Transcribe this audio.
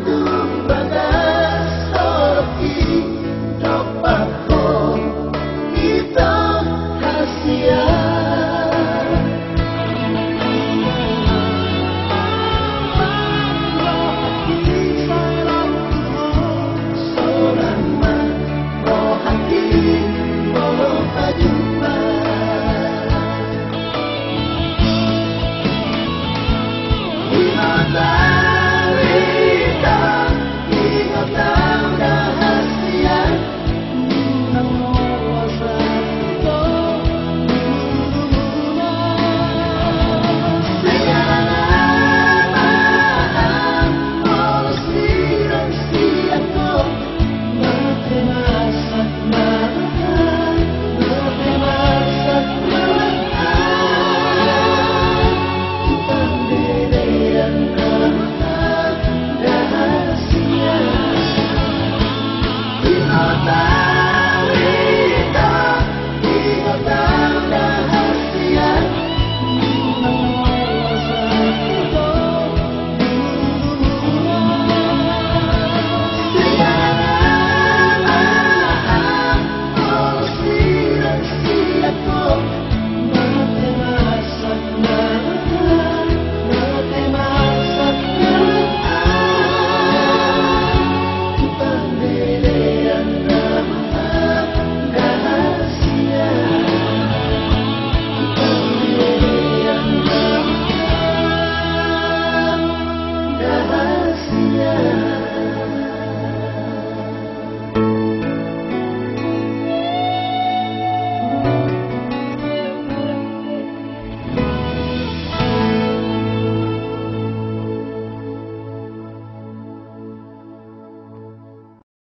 do. Bye.